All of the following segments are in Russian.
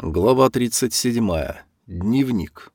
Глава 37. Дневник.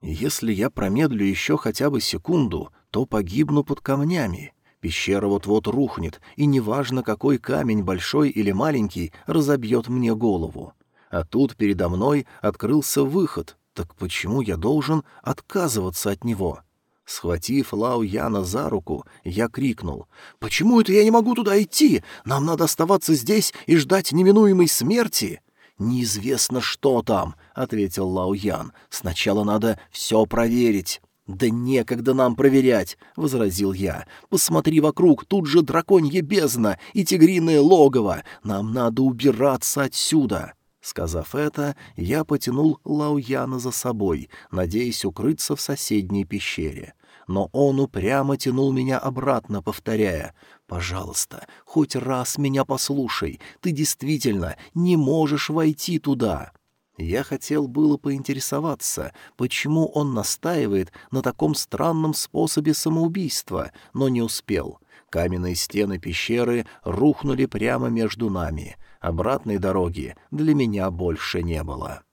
Если я промедлю еще хотя бы секунду, то погибну под камнями. Пещера вот-вот рухнет, и неважно, какой камень, большой или маленький, разобьет мне голову. А тут передо мной открылся выход, так почему я должен отказываться от него? Схватив Лао Яна за руку, я крикнул. «Почему это я не могу туда идти? Нам надо оставаться здесь и ждать неминуемой смерти!» «Неизвестно, что там», — ответил Лао Ян. «Сначала надо все проверить». «Да некогда нам проверять», — возразил я. «Посмотри вокруг, тут же драконья бездна и тигриное логово. Нам надо убираться отсюда». Сказав это, я потянул Лауяна за собой, надеясь укрыться в соседней пещере но он упрямо тянул меня обратно, повторяя «Пожалуйста, хоть раз меня послушай, ты действительно не можешь войти туда». Я хотел было поинтересоваться, почему он настаивает на таком странном способе самоубийства, но не успел. Каменные стены пещеры рухнули прямо между нами. Обратной дороги для меня больше не было.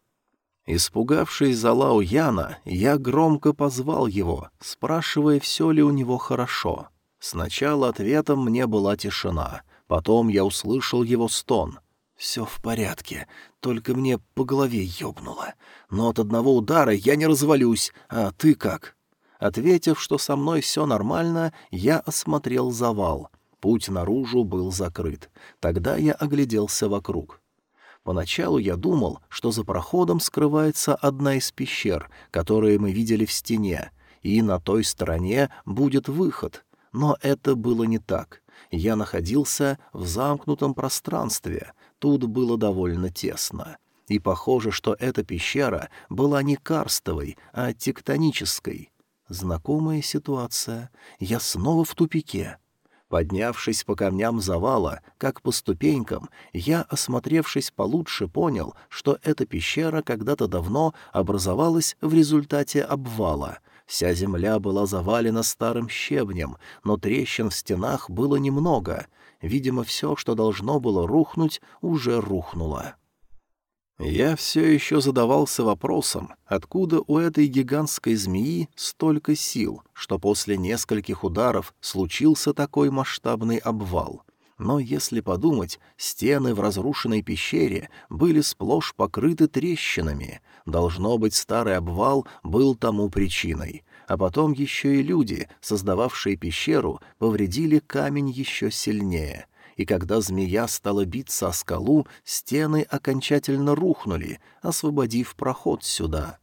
Испугавшись за Лао Яна, я громко позвал его, спрашивая, все ли у него хорошо. Сначала ответом мне была тишина, потом я услышал его стон. «Все в порядке, только мне по голове ёбнуло. Но от одного удара я не развалюсь, а ты как?» Ответив, что со мной все нормально, я осмотрел завал. Путь наружу был закрыт. Тогда я огляделся вокруг. Поначалу я думал, что за проходом скрывается одна из пещер, которые мы видели в стене, и на той стороне будет выход. Но это было не так. Я находился в замкнутом пространстве, тут было довольно тесно. И похоже, что эта пещера была не карстовой, а тектонической. Знакомая ситуация. Я снова в тупике. Поднявшись по камням завала, как по ступенькам, я, осмотревшись получше, понял, что эта пещера когда-то давно образовалась в результате обвала. Вся земля была завалена старым щебнем, но трещин в стенах было немного. Видимо, все, что должно было рухнуть, уже рухнуло. Я все еще задавался вопросом, откуда у этой гигантской змеи столько сил, что после нескольких ударов случился такой масштабный обвал. Но если подумать, стены в разрушенной пещере были сплошь покрыты трещинами. Должно быть, старый обвал был тому причиной. А потом еще и люди, создававшие пещеру, повредили камень еще сильнее — и когда змея стала биться о скалу, стены окончательно рухнули, освободив проход сюда.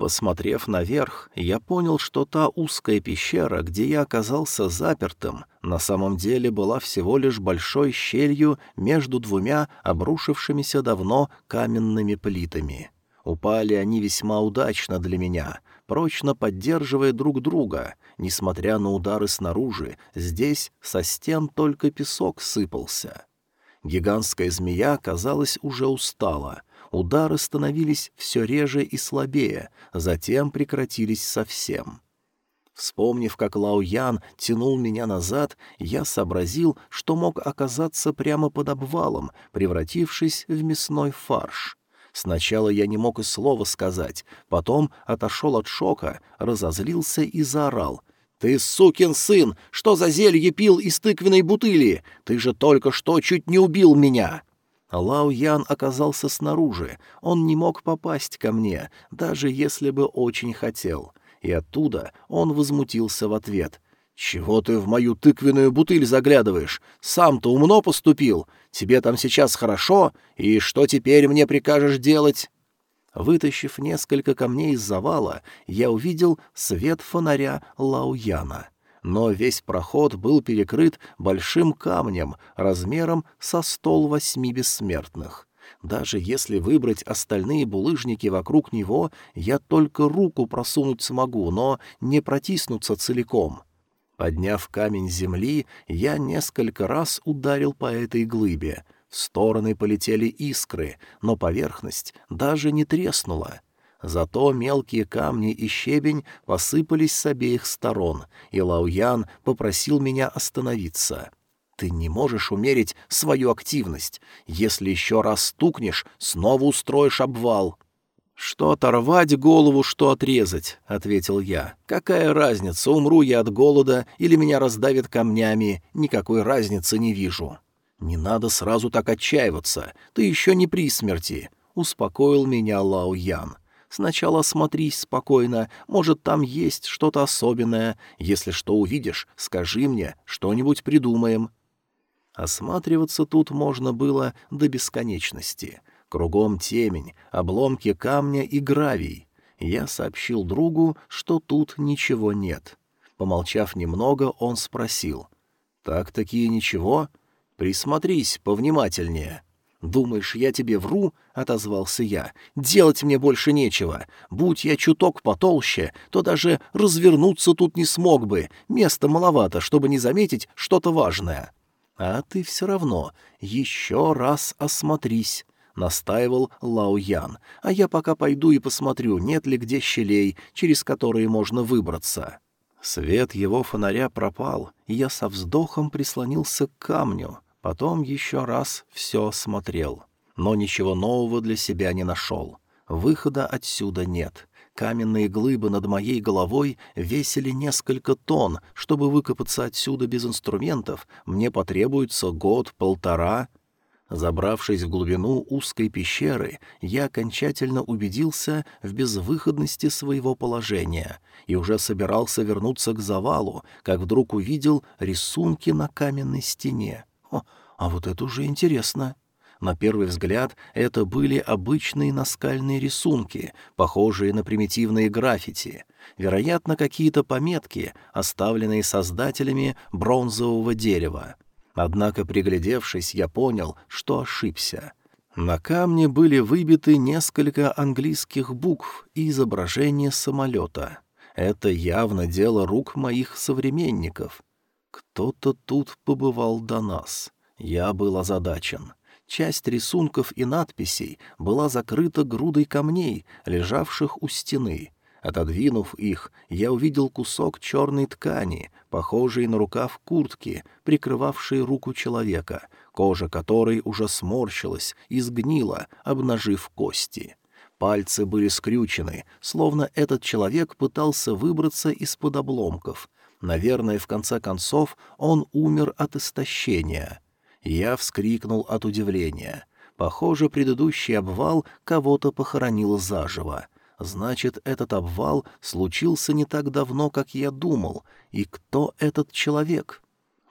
Посмотрев наверх, я понял, что та узкая пещера, где я оказался запертым, на самом деле была всего лишь большой щелью между двумя обрушившимися давно каменными плитами. Упали они весьма удачно для меня, прочно поддерживая друг друга. Несмотря на удары снаружи, здесь со стен только песок сыпался. Гигантская змея, казалось, уже устала. Удары становились все реже и слабее, затем прекратились совсем. Вспомнив, как Лао Ян тянул меня назад, я сообразил, что мог оказаться прямо под обвалом, превратившись в мясной фарш. Сначала я не мог и слова сказать, потом отошел от шока, разозлился и заорал. «Ты сукин сын! Что за зелье пил из тыквенной бутыли? Ты же только что чуть не убил меня!» Лао Ян оказался снаружи. Он не мог попасть ко мне, даже если бы очень хотел. И оттуда он возмутился в ответ. «Чего ты в мою тыквенную бутыль заглядываешь? Сам-то умно поступил. Тебе там сейчас хорошо, и что теперь мне прикажешь делать?» Вытащив несколько камней из завала, я увидел свет фонаря Лауяна. Но весь проход был перекрыт большим камнем размером со стол восьми бессмертных. Даже если выбрать остальные булыжники вокруг него, я только руку просунуть смогу, но не протиснуться целиком. Подняв камень земли, я несколько раз ударил по этой глыбе. В стороны полетели искры, но поверхность даже не треснула. Зато мелкие камни и щебень посыпались с обеих сторон, и Лауян попросил меня остановиться. Ты не можешь умерить свою активность. Если еще раз стукнешь, снова устроишь обвал». «Что оторвать голову, что отрезать», — ответил я. «Какая разница, умру я от голода или меня раздавят камнями, никакой разницы не вижу». «Не надо сразу так отчаиваться, ты еще не при смерти», — успокоил меня Лао Ян. «Сначала осмотрись спокойно, может, там есть что-то особенное. Если что увидишь, скажи мне, что-нибудь придумаем». Осматриваться тут можно было до бесконечности. Кругом темень, обломки камня и гравий. Я сообщил другу, что тут ничего нет. Помолчав немного, он спросил. «Так-таки ничего? Присмотрись повнимательнее». «Думаешь, я тебе вру?» — отозвался я. «Делать мне больше нечего. Будь я чуток потолще, то даже развернуться тут не смог бы. Места маловато, чтобы не заметить что-то важное». «А ты все равно еще раз осмотрись», — настаивал Лао Ян, «а я пока пойду и посмотрю, нет ли где щелей, через которые можно выбраться». Свет его фонаря пропал, и я со вздохом прислонился к камню, потом еще раз все смотрел. Но ничего нового для себя не нашел. Выхода отсюда нет. Каменные глыбы над моей головой весили несколько тонн. Чтобы выкопаться отсюда без инструментов, мне потребуется год-полтора — Забравшись в глубину узкой пещеры, я окончательно убедился в безвыходности своего положения и уже собирался вернуться к завалу, как вдруг увидел рисунки на каменной стене. О, а вот это уже интересно. На первый взгляд это были обычные наскальные рисунки, похожие на примитивные граффити. Вероятно, какие-то пометки, оставленные создателями бронзового дерева. Однако, приглядевшись, я понял, что ошибся. На камне были выбиты несколько английских букв и изображение самолета. Это явно дело рук моих современников. Кто-то тут побывал до нас. Я был озадачен. Часть рисунков и надписей была закрыта грудой камней, лежавших у стены — Отодвинув их, я увидел кусок черной ткани, похожий на рукав куртки, прикрывавший руку человека, кожа которой уже сморщилась и сгнила, обнажив кости. Пальцы были скрючены, словно этот человек пытался выбраться из-под обломков. Наверное, в конце концов он умер от истощения. Я вскрикнул от удивления. Похоже, предыдущий обвал кого-то похоронил заживо. Значит, этот обвал случился не так давно, как я думал. И кто этот человек?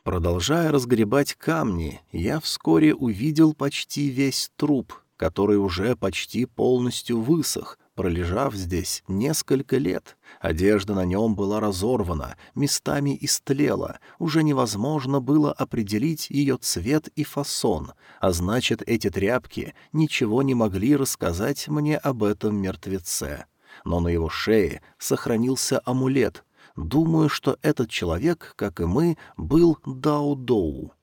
Продолжая разгребать камни, я вскоре увидел почти весь труп, который уже почти полностью высох, пролежав здесь несколько лет. Одежда на нем была разорвана, местами истлела, уже невозможно было определить ее цвет и фасон, а значит, эти тряпки ничего не могли рассказать мне об этом мертвеце. Но на его шее сохранился амулет. Думаю, что этот человек, как и мы, был Дао-Доу.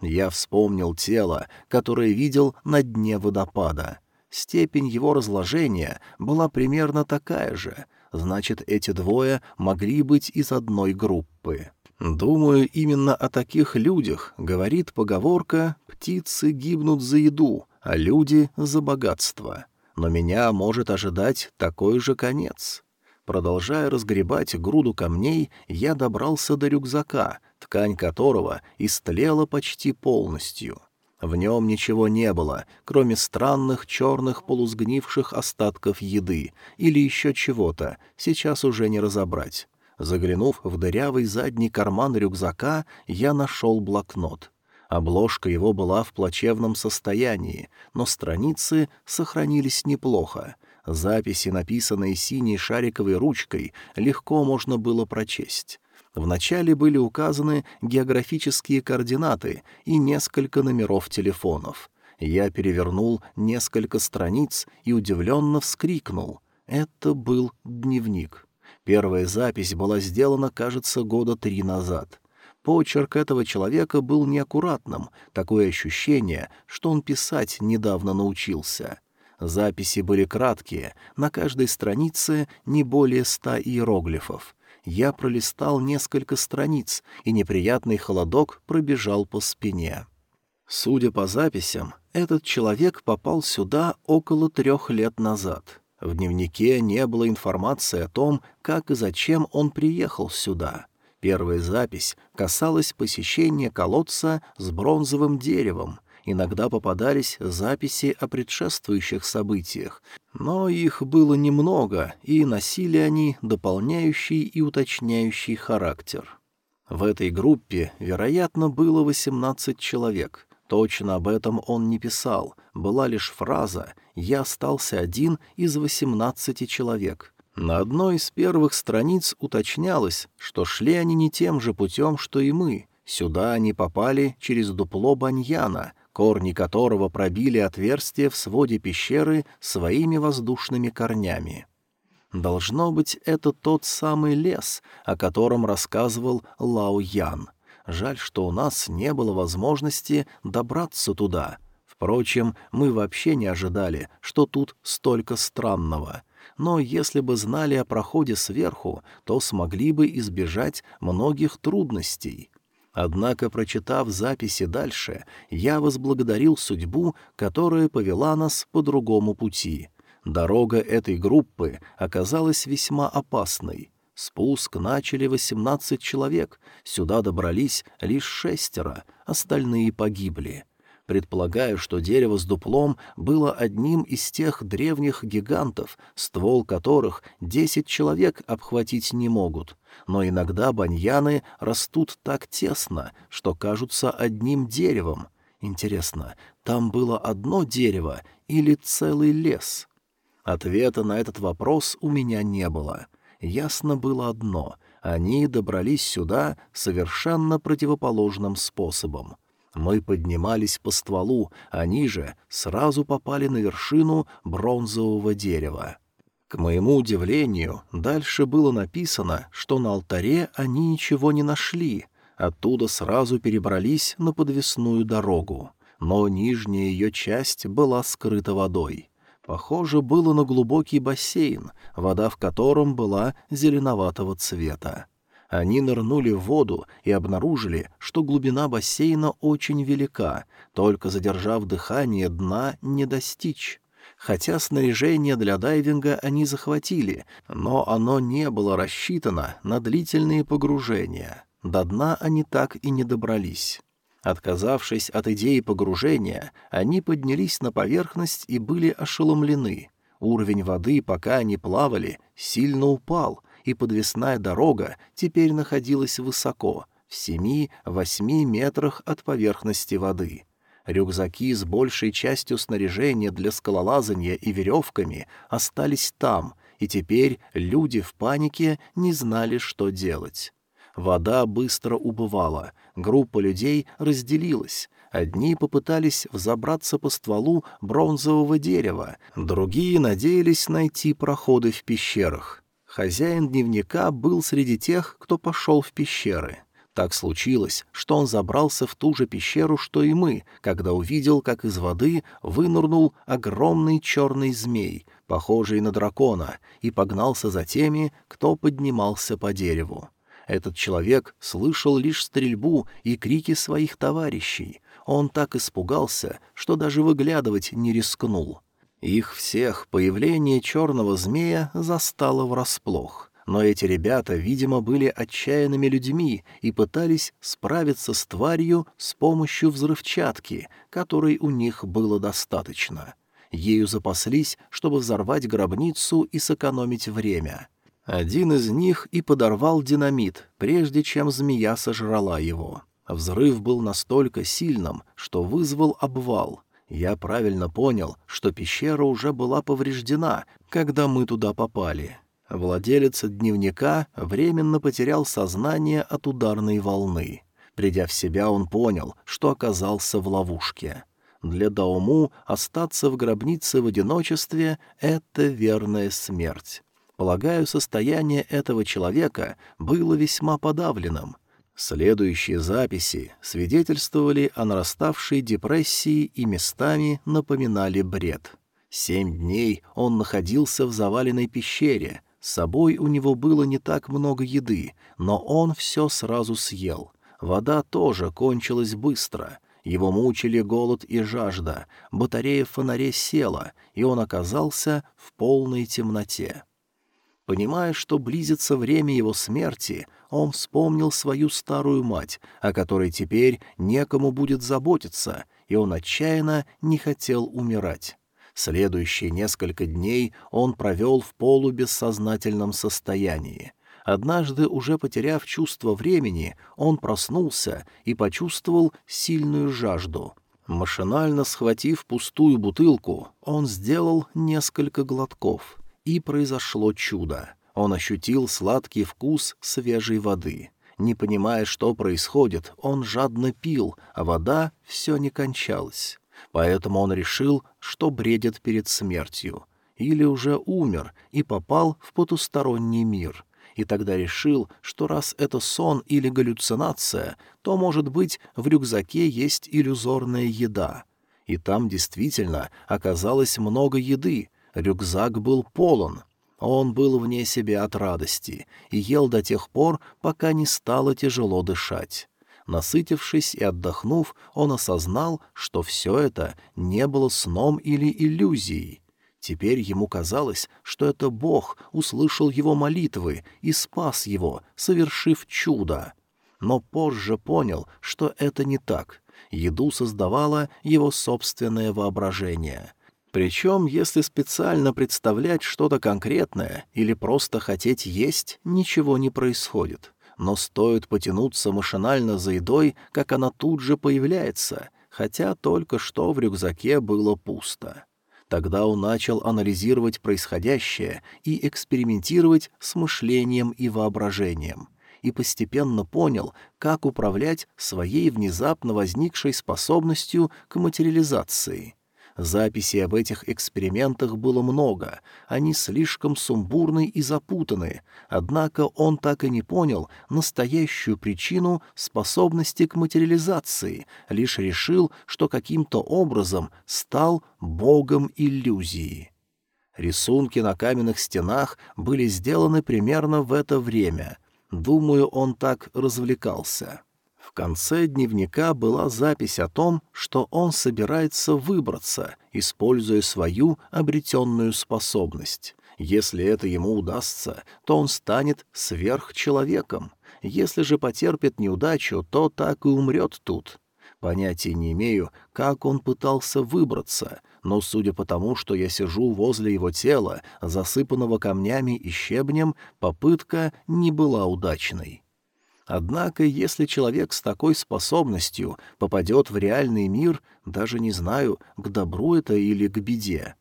Я вспомнил тело, которое видел на дне водопада — Степень его разложения была примерно такая же, значит, эти двое могли быть из одной группы. Думаю, именно о таких людях говорит поговорка «птицы гибнут за еду, а люди — за богатство». Но меня может ожидать такой же конец. Продолжая разгребать груду камней, я добрался до рюкзака, ткань которого истлела почти полностью. В нем ничего не было, кроме странных черных полусгнивших остатков еды или еще чего-то, сейчас уже не разобрать. Заглянув в дырявый задний карман рюкзака, я нашел блокнот. Обложка его была в плачевном состоянии, но страницы сохранились неплохо. Записи, написанные синей шариковой ручкой, легко можно было прочесть. Вначале были указаны географические координаты и несколько номеров телефонов. Я перевернул несколько страниц и удивленно вскрикнул. Это был дневник. Первая запись была сделана, кажется, года три назад. Почерк этого человека был неаккуратным, такое ощущение, что он писать недавно научился. Записи были краткие, на каждой странице не более ста иероглифов. Я пролистал несколько страниц, и неприятный холодок пробежал по спине. Судя по записям, этот человек попал сюда около трех лет назад. В дневнике не было информации о том, как и зачем он приехал сюда. Первая запись касалась посещения колодца с бронзовым деревом. Иногда попадались записи о предшествующих событиях, но их было немного, и носили они дополняющий и уточняющий характер. В этой группе, вероятно, было 18 человек. Точно об этом он не писал, была лишь фраза «Я остался один из 18 человек». На одной из первых страниц уточнялось, что шли они не тем же путем, что и мы. Сюда они попали через дупло баньяна, корни которого пробили отверстие в своде пещеры своими воздушными корнями. Должно быть, это тот самый лес, о котором рассказывал Лао Ян. Жаль, что у нас не было возможности добраться туда. Впрочем, мы вообще не ожидали, что тут столько странного — но если бы знали о проходе сверху, то смогли бы избежать многих трудностей. Однако, прочитав записи дальше, я возблагодарил судьбу, которая повела нас по другому пути. Дорога этой группы оказалась весьма опасной. Спуск начали восемнадцать человек, сюда добрались лишь шестеро, остальные погибли. Предполагаю, что дерево с дуплом было одним из тех древних гигантов, ствол которых десять человек обхватить не могут. Но иногда баньяны растут так тесно, что кажутся одним деревом. Интересно, там было одно дерево или целый лес? Ответа на этот вопрос у меня не было. Ясно было одно — они добрались сюда совершенно противоположным способом — мы поднимались по стволу, они же сразу попали на вершину бронзового дерева. К моему удивлению, дальше было написано, что на алтаре они ничего не нашли, оттуда сразу перебрались на подвесную дорогу, но нижняя ее часть была скрыта водой. Похоже было на глубокий бассейн, вода в котором была зеленоватого цвета. Они нырнули в воду и обнаружили, что глубина бассейна очень велика, только задержав дыхание дна не достичь. Хотя снаряжение для дайвинга они захватили, но оно не было рассчитано на длительные погружения. До дна они так и не добрались. Отказавшись от идеи погружения, они поднялись на поверхность и были ошеломлены. Уровень воды, пока они плавали, сильно упал, и подвесная дорога теперь находилась высоко, в семи-восьми метрах от поверхности воды. Рюкзаки с большей частью снаряжения для скалолазания и веревками остались там, и теперь люди в панике не знали, что делать. Вода быстро убывала, группа людей разделилась. Одни попытались взобраться по стволу бронзового дерева, другие надеялись найти проходы в пещерах. Хозяин дневника был среди тех, кто пошел в пещеры. Так случилось, что он забрался в ту же пещеру, что и мы, когда увидел, как из воды вынырнул огромный черный змей, похожий на дракона, и погнался за теми, кто поднимался по дереву. Этот человек слышал лишь стрельбу и крики своих товарищей. Он так испугался, что даже выглядывать не рискнул. Их всех появление черного змея застало врасплох. Но эти ребята, видимо, были отчаянными людьми и пытались справиться с тварью с помощью взрывчатки, которой у них было достаточно. Ею запаслись, чтобы взорвать гробницу и сэкономить время. Один из них и подорвал динамит, прежде чем змея сожрала его. Взрыв был настолько сильным, что вызвал обвал — я правильно понял, что пещера уже была повреждена, когда мы туда попали. Владелец дневника временно потерял сознание от ударной волны. Придя в себя, он понял, что оказался в ловушке. Для Дауму остаться в гробнице в одиночестве — это верная смерть. Полагаю, состояние этого человека было весьма подавленным — Следующие записи свидетельствовали о нараставшей депрессии и местами напоминали бред. Семь дней он находился в заваленной пещере, С собой у него было не так много еды, но он все сразу съел. Вода тоже кончилась быстро. Его мучили голод и жажда, батарея в фонаре села, и он оказался в полной темноте. Понимая, что близится время его смерти, он вспомнил свою старую мать, о которой теперь некому будет заботиться, и он отчаянно не хотел умирать. Следующие несколько дней он провел в полубессознательном состоянии. Однажды, уже потеряв чувство времени, он проснулся и почувствовал сильную жажду. Машинально схватив пустую бутылку, он сделал несколько глотков — и произошло чудо. Он ощутил сладкий вкус свежей воды. Не понимая, что происходит, он жадно пил, а вода все не кончалась. Поэтому он решил, что бредит перед смертью. Или уже умер и попал в потусторонний мир. И тогда решил, что раз это сон или галлюцинация, то, может быть, в рюкзаке есть иллюзорная еда. И там действительно оказалось много еды, Рюкзак был полон. Он был вне себя от радости и ел до тех пор, пока не стало тяжело дышать. Насытившись и отдохнув, он осознал, что все это не было сном или иллюзией. Теперь ему казалось, что это Бог услышал его молитвы и спас его, совершив чудо. Но позже понял, что это не так. Еду создавало его собственное воображение. Причем, если специально представлять что-то конкретное или просто хотеть есть, ничего не происходит. Но стоит потянуться машинально за едой, как она тут же появляется, хотя только что в рюкзаке было пусто. Тогда он начал анализировать происходящее и экспериментировать с мышлением и воображением — и постепенно понял, как управлять своей внезапно возникшей способностью к материализации. Записей об этих экспериментах было много, они слишком сумбурны и запутаны, однако он так и не понял настоящую причину способности к материализации, лишь решил, что каким-то образом стал богом иллюзии. Рисунки на каменных стенах были сделаны примерно в это время. Думаю, он так развлекался конце дневника была запись о том, что он собирается выбраться, используя свою обретенную способность. Если это ему удастся, то он станет сверхчеловеком. Если же потерпит неудачу, то так и умрет тут. Понятия не имею, как он пытался выбраться, но судя по тому, что я сижу возле его тела, засыпанного камнями и щебнем, попытка не была удачной. Однако, если человек с такой способностью попадет в реальный мир, даже не знаю, к добру это или к беде.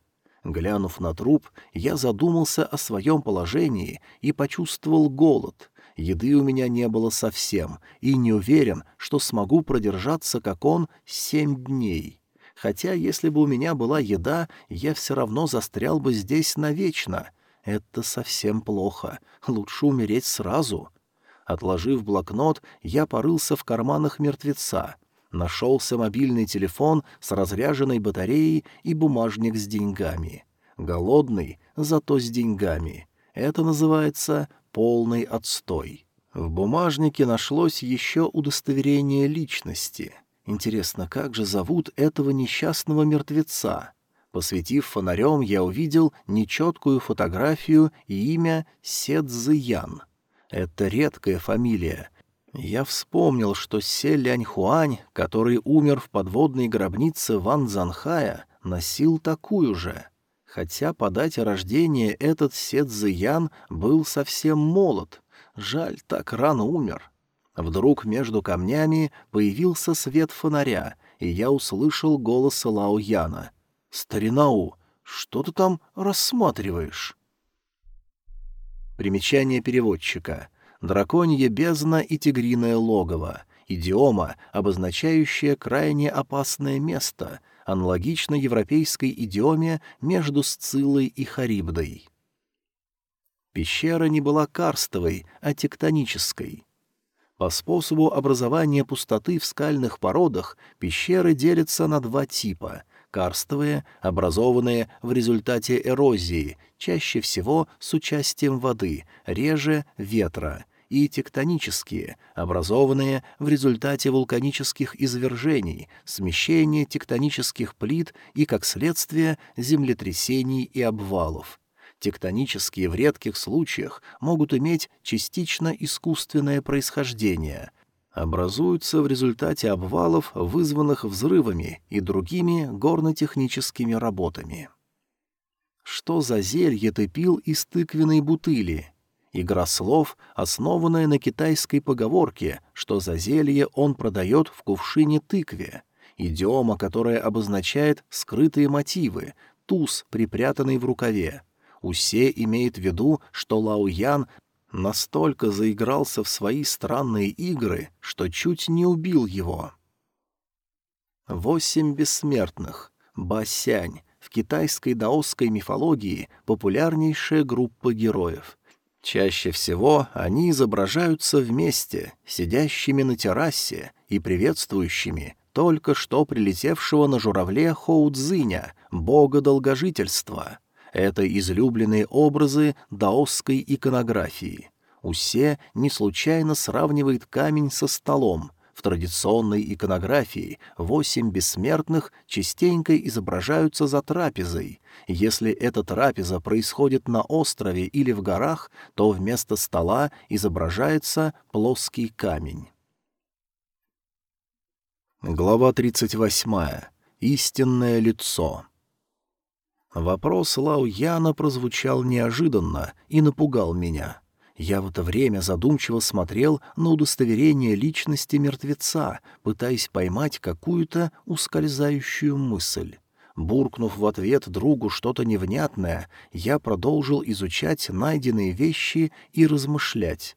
Глянув на труп, я задумался о своем положении и почувствовал голод. Еды у меня не было совсем, и не уверен, что смогу продержаться, как он, семь дней. Хотя, если бы у меня была еда, я все равно застрял бы здесь навечно. Это совсем плохо. Лучше умереть сразу. Отложив блокнот, я порылся в карманах мертвеца. Нашелся мобильный телефон с разряженной батареей и бумажник с деньгами. Голодный, зато с деньгами. Это называется полный отстой. В бумажнике нашлось еще удостоверение личности. Интересно, как же зовут этого несчастного мертвеца? Посветив фонарем, я увидел нечеткую фотографию и имя Седзиян — это редкая фамилия. Я вспомнил, что Се Ляньхуань, который умер в подводной гробнице Ван Занхая, носил такую же. Хотя по дате рождения этот Се Цзиян был совсем молод. Жаль, так рано умер. Вдруг между камнями появился свет фонаря, и я услышал голос Лао Яна. «Старинау, что ты там рассматриваешь?» Примечание переводчика. Драконье бездна и тигриное логово. Идиома, обозначающая крайне опасное место, аналогично европейской идиоме между Сциллой и Харибдой. Пещера не была карстовой, а тектонической. По способу образования пустоты в скальных породах пещеры делятся на два типа — карстовые, образованные в результате эрозии, чаще всего с участием воды, реже — ветра, и тектонические, образованные в результате вулканических извержений, смещения тектонических плит и, как следствие, землетрясений и обвалов. Тектонические в редких случаях могут иметь частично искусственное происхождение, образуются в результате обвалов, вызванных взрывами и другими горнотехническими работами. Что за зелье ты пил из тыквенной бутыли? Игра слов, основанная на китайской поговорке, что за зелье он продает в кувшине тыкве. Идиома, которая обозначает скрытые мотивы, туз, припрятанный в рукаве. Усе имеет в виду, что Лао Ян настолько заигрался в свои странные игры, что чуть не убил его. Восемь бессмертных. Басянь. В китайской даосской мифологии популярнейшая группа героев. Чаще всего они изображаются вместе, сидящими на террасе и приветствующими только что прилетевшего на журавле Хоудзиня, бога долгожительства. Это излюбленные образы даосской иконографии. Усе не случайно сравнивает камень со столом, в традиционной иконографии восемь бессмертных частенько изображаются за трапезой. Если эта трапеза происходит на острове или в горах, то вместо стола изображается плоский камень. Глава 38. Истинное лицо. Вопрос Лао Яна прозвучал неожиданно и напугал меня. Я в это время задумчиво смотрел на удостоверение личности мертвеца, пытаясь поймать какую-то ускользающую мысль. Буркнув в ответ другу что-то невнятное, я продолжил изучать найденные вещи и размышлять.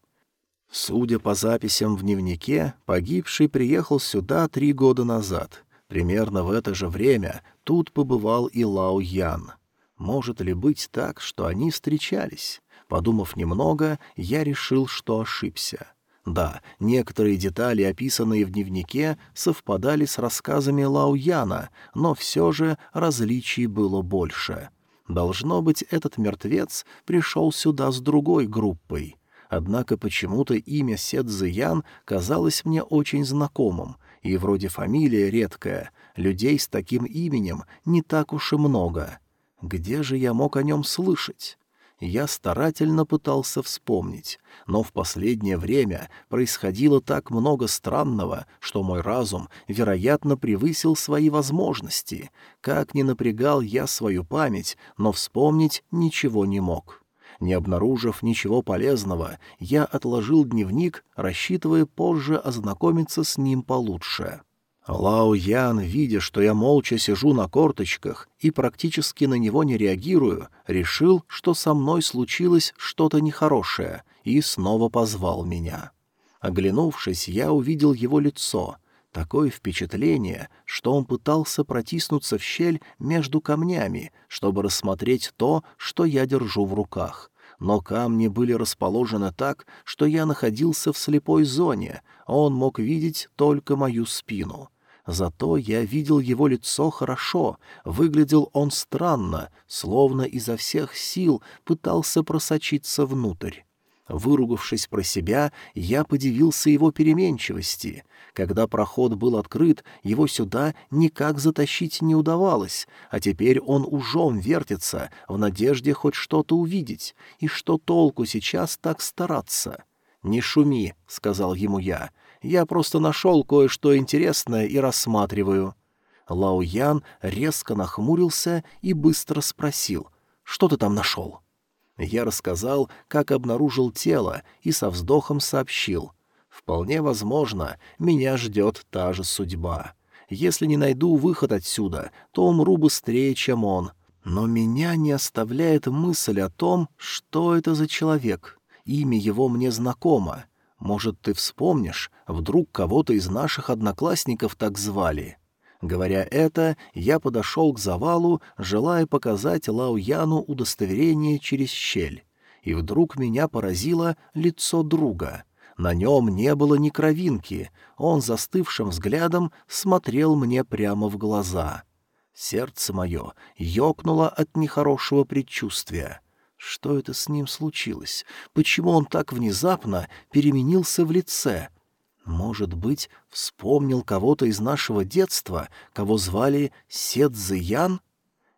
Судя по записям в дневнике, погибший приехал сюда три года назад. Примерно в это же время тут побывал и Лао Ян. Может ли быть так, что они встречались? Подумав немного, я решил, что ошибся. Да, некоторые детали, описанные в дневнике, совпадали с рассказами Лауяна, но все же различий было больше. Должно быть, этот мертвец пришел сюда с другой группой. Однако почему-то имя Седзиян казалось мне очень знакомым, и вроде фамилия редкая, людей с таким именем не так уж и много. Где же я мог о нем слышать? я старательно пытался вспомнить, но в последнее время происходило так много странного, что мой разум, вероятно, превысил свои возможности. Как ни напрягал я свою память, но вспомнить ничего не мог. Не обнаружив ничего полезного, я отложил дневник, рассчитывая позже ознакомиться с ним получше. Лао Ян, видя, что я молча сижу на корточках и практически на него не реагирую, решил, что со мной случилось что-то нехорошее, и снова позвал меня. Оглянувшись, я увидел его лицо. Такое впечатление, что он пытался протиснуться в щель между камнями, чтобы рассмотреть то, что я держу в руках. Но камни были расположены так, что я находился в слепой зоне, а он мог видеть только мою спину — Зато я видел его лицо хорошо, выглядел он странно, словно изо всех сил пытался просочиться внутрь. Выругавшись про себя, я подивился его переменчивости. Когда проход был открыт, его сюда никак затащить не удавалось, а теперь он ужом вертится, в надежде хоть что-то увидеть. И что толку сейчас так стараться? «Не шуми», — сказал ему я, я просто нашел кое-что интересное и рассматриваю». Лао Ян резко нахмурился и быстро спросил, «Что ты там нашел?» Я рассказал, как обнаружил тело, и со вздохом сообщил, «Вполне возможно, меня ждет та же судьба. Если не найду выход отсюда, то умру быстрее, чем он. Но меня не оставляет мысль о том, что это за человек. Имя его мне знакомо. Может, ты вспомнишь, вдруг кого-то из наших одноклассников так звали?» Говоря это, я подошел к завалу, желая показать Лао Яну удостоверение через щель. И вдруг меня поразило лицо друга. На нем не было ни кровинки, он застывшим взглядом смотрел мне прямо в глаза. Сердце мое ёкнуло от нехорошего предчувствия. Что это с ним случилось? Почему он так внезапно переменился в лице? Может быть, вспомнил кого-то из нашего детства, кого звали Седзиян?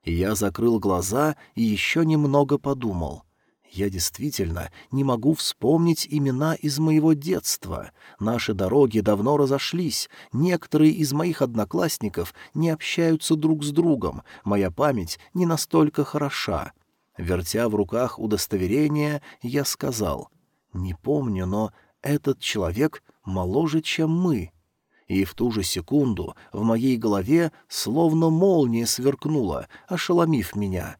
Я закрыл глаза и еще немного подумал. Я действительно не могу вспомнить имена из моего детства. Наши дороги давно разошлись, некоторые из моих одноклассников не общаются друг с другом, моя память не настолько хороша. Вертя в руках удостоверение, я сказал, «Не помню, но этот человек моложе, чем мы». И в ту же секунду в моей голове словно молния сверкнула, ошеломив меня.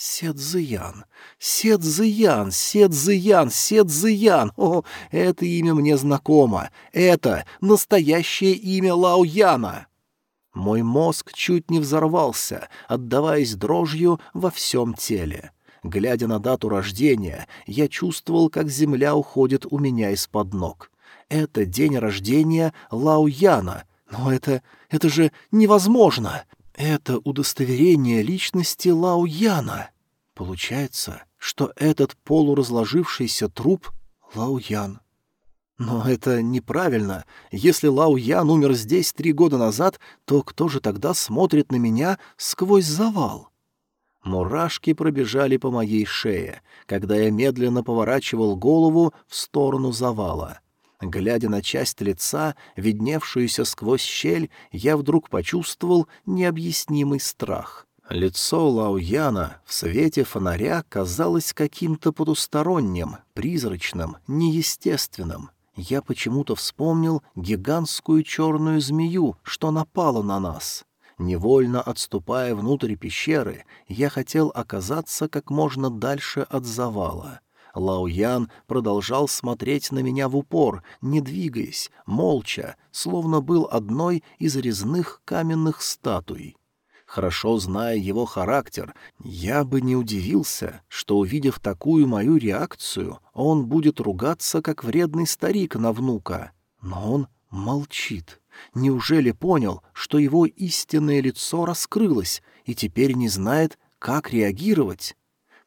Седзиян, Седзиян, Седзиян, Седзиян. О, это имя мне знакомо. Это настоящее имя Лаояна. Мой мозг чуть не взорвался, отдаваясь дрожью во всем теле. Глядя на дату рождения, я чувствовал, как земля уходит у меня из-под ног. Это день рождения Лаояна. Но это... это же невозможно! Это удостоверение личности Лаояна. Получается, что этот полуразложившийся труп — Лаоян. Но это неправильно. Если Лао Ян умер здесь три года назад, то кто же тогда смотрит на меня сквозь завал? Мурашки пробежали по моей шее, когда я медленно поворачивал голову в сторону завала. Глядя на часть лица, видневшуюся сквозь щель, я вдруг почувствовал необъяснимый страх. Лицо Лауяна в свете фонаря казалось каким-то потусторонним, призрачным, неестественным. Я почему-то вспомнил гигантскую черную змею, что напала на нас. Невольно отступая внутрь пещеры, я хотел оказаться как можно дальше от завала. Лауян продолжал смотреть на меня в упор, не двигаясь, молча, словно был одной из резных каменных статуй. Хорошо зная его характер, я бы не удивился, что, увидев такую мою реакцию, он будет ругаться, как вредный старик на внука. Но он молчит. Неужели понял, что его истинное лицо раскрылось и теперь не знает, как реагировать?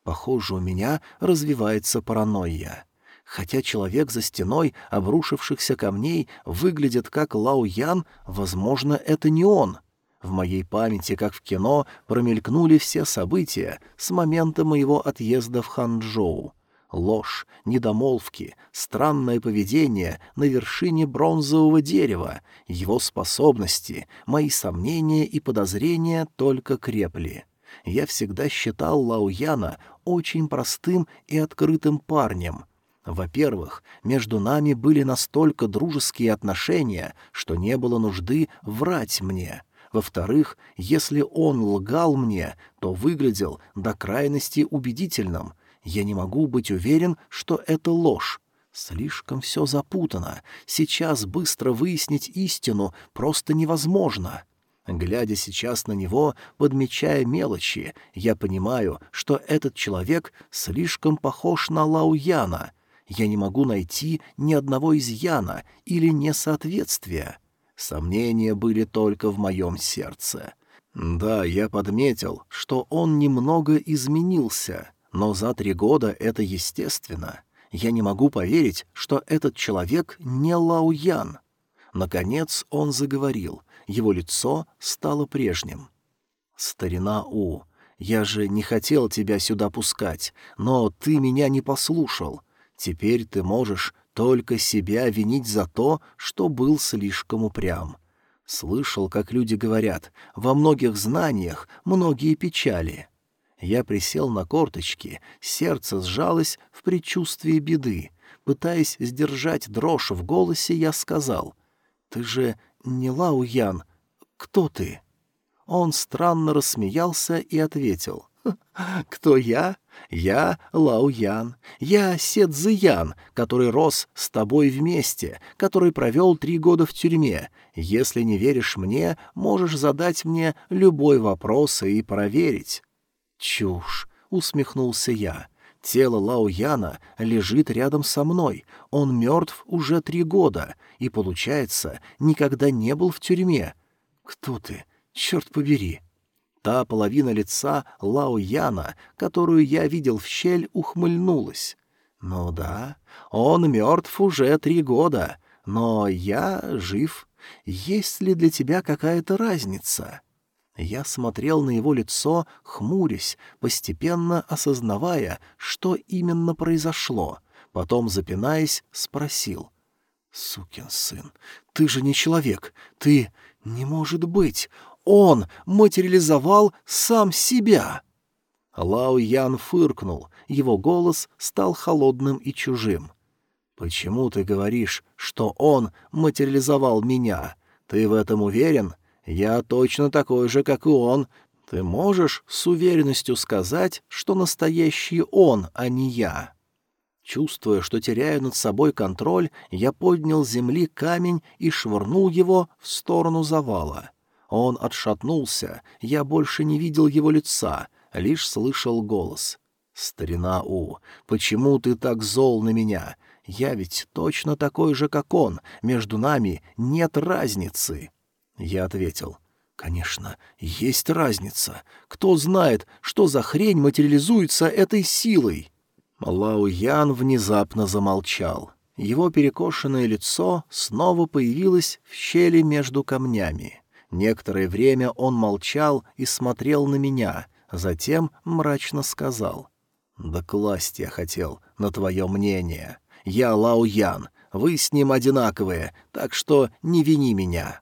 Похоже, у меня развивается паранойя. Хотя человек за стеной обрушившихся камней выглядит как Лао Ян, возможно, это не он. В моей памяти, как в кино, промелькнули все события с момента моего отъезда в Ханчжоу ложь, недомолвки, странное поведение на вершине бронзового дерева, его способности, мои сомнения и подозрения только крепли. Я всегда считал Лауяна очень простым и открытым парнем. Во-первых, между нами были настолько дружеские отношения, что не было нужды врать мне. Во-вторых, если он лгал мне, то выглядел до крайности убедительным — я не могу быть уверен, что это ложь. Слишком все запутано. Сейчас быстро выяснить истину просто невозможно. Глядя сейчас на него, подмечая мелочи, я понимаю, что этот человек слишком похож на Лауяна. Я не могу найти ни одного изъяна или несоответствия. Сомнения были только в моем сердце. Да, я подметил, что он немного изменился. Но за три года это естественно. Я не могу поверить, что этот человек не Лауян. Наконец он заговорил, его лицо стало прежним. «Старина У, я же не хотел тебя сюда пускать, но ты меня не послушал. Теперь ты можешь только себя винить за то, что был слишком упрям. Слышал, как люди говорят, во многих знаниях многие печали. Я присел на корточки, сердце сжалось в предчувствии беды. Пытаясь сдержать дрожь в голосе, я сказал, «Ты же не Лау Ян. Кто ты?» Он странно рассмеялся и ответил, «Кто я? Я Лау Ян. Я Седзы Ян, который рос с тобой вместе, который провел три года в тюрьме. Если не веришь мне, можешь задать мне любой вопрос и проверить». «Чушь!» — усмехнулся я. «Тело Лао Яна лежит рядом со мной. Он мертв уже три года и, получается, никогда не был в тюрьме. Кто ты? Черт побери!» Та половина лица Лао Яна, которую я видел в щель, ухмыльнулась. «Ну да, он мертв уже три года, но я жив. Есть ли для тебя какая-то разница?» Я смотрел на его лицо, хмурясь, постепенно осознавая, что именно произошло. Потом, запинаясь, спросил. «Сукин сын, ты же не человек, ты... Не может быть! Он материализовал сам себя!» Лао Ян фыркнул, его голос стал холодным и чужим. «Почему ты говоришь, что он материализовал меня? Ты в этом уверен? Я точно такой же, как и он. Ты можешь с уверенностью сказать, что настоящий он, а не я?» Чувствуя, что теряю над собой контроль, я поднял с земли камень и швырнул его в сторону завала. Он отшатнулся, я больше не видел его лица, лишь слышал голос. «Старина У, почему ты так зол на меня? Я ведь точно такой же, как он, между нами нет разницы». Я ответил. «Конечно, есть разница. Кто знает, что за хрень материализуется этой силой?» Лао Ян внезапно замолчал. Его перекошенное лицо снова появилось в щели между камнями. Некоторое время он молчал и смотрел на меня, затем мрачно сказал. «Да класть я хотел на твое мнение. Я Лао Ян, вы с ним одинаковые, так что не вини меня».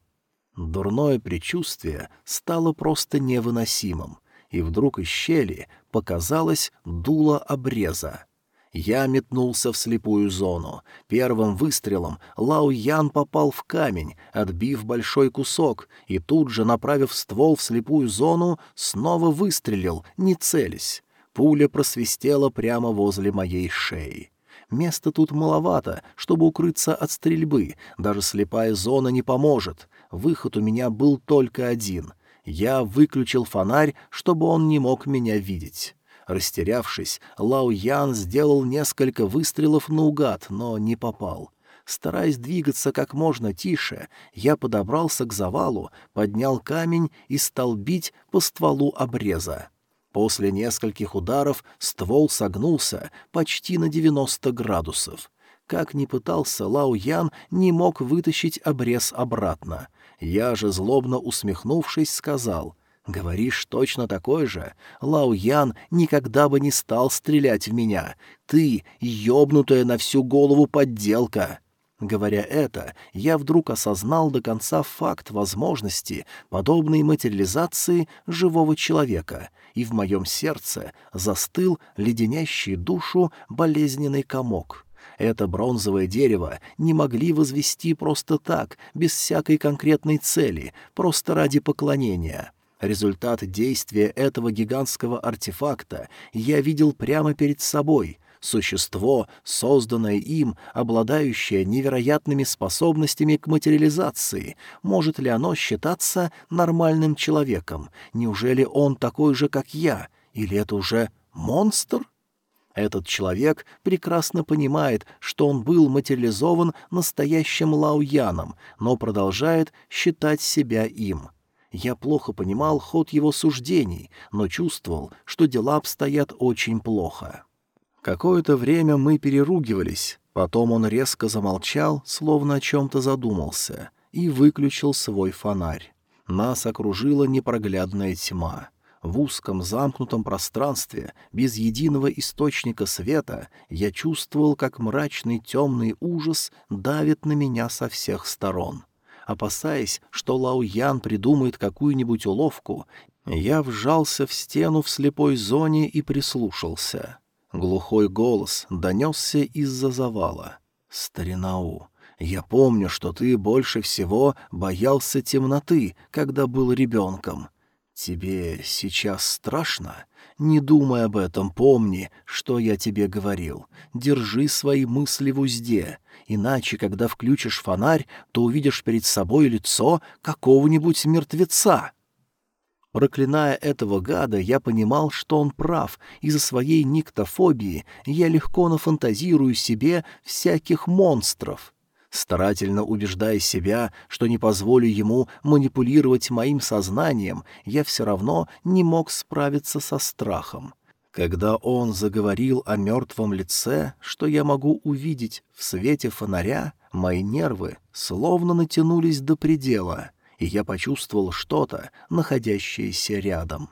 Дурное предчувствие стало просто невыносимым, и вдруг из щели показалось дуло обреза. Я метнулся в слепую зону. Первым выстрелом Лао Ян попал в камень, отбив большой кусок, и тут же, направив ствол в слепую зону, снова выстрелил, не целясь. Пуля просвистела прямо возле моей шеи. Места тут маловато, чтобы укрыться от стрельбы, даже слепая зона не поможет. Выход у меня был только один. Я выключил фонарь, чтобы он не мог меня видеть. Растерявшись, Лао Ян сделал несколько выстрелов наугад, но не попал. Стараясь двигаться как можно тише, я подобрался к завалу, поднял камень и стал бить по стволу обреза. После нескольких ударов ствол согнулся почти на 90 градусов. Как ни пытался, Лао Ян не мог вытащить обрез обратно. Я же, злобно усмехнувшись, сказал «Говоришь точно такой же? Лао Ян никогда бы не стал стрелять в меня. Ты — ёбнутая на всю голову подделка». Говоря это, я вдруг осознал до конца факт возможности подобной материализации живого человека, и в моем сердце застыл леденящий душу болезненный комок. Это бронзовое дерево не могли возвести просто так, без всякой конкретной цели, просто ради поклонения. Результат действия этого гигантского артефакта я видел прямо перед собой. Существо, созданное им, обладающее невероятными способностями к материализации. Может ли оно считаться нормальным человеком? Неужели он такой же, как я? Или это уже монстр? Этот человек прекрасно понимает, что он был материализован настоящим Лауяном, но продолжает считать себя им. Я плохо понимал ход его суждений, но чувствовал, что дела обстоят очень плохо. Какое-то время мы переругивались, потом он резко замолчал, словно о чем-то задумался, и выключил свой фонарь. Нас окружила непроглядная тьма. В узком замкнутом пространстве, без единого источника света, я чувствовал, как мрачный темный ужас давит на меня со всех сторон. Опасаясь, что Лао Ян придумает какую-нибудь уловку, я вжался в стену в слепой зоне и прислушался. Глухой голос донесся из-за завала. «Старинау, я помню, что ты больше всего боялся темноты, когда был ребенком. Тебе сейчас страшно? Не думай об этом, помни, что я тебе говорил. Держи свои мысли в узде. Иначе, когда включишь фонарь, то увидишь перед собой лицо какого-нибудь мертвеца. Проклиная этого гада, я понимал, что он прав. Из-за своей никтофобии я легко нафантазирую себе всяких монстров. Старательно убеждая себя, что не позволю ему манипулировать моим сознанием, я все равно не мог справиться со страхом. Когда он заговорил о мертвом лице, что я могу увидеть в свете фонаря, мои нервы словно натянулись до предела, и я почувствовал что-то, находящееся рядом.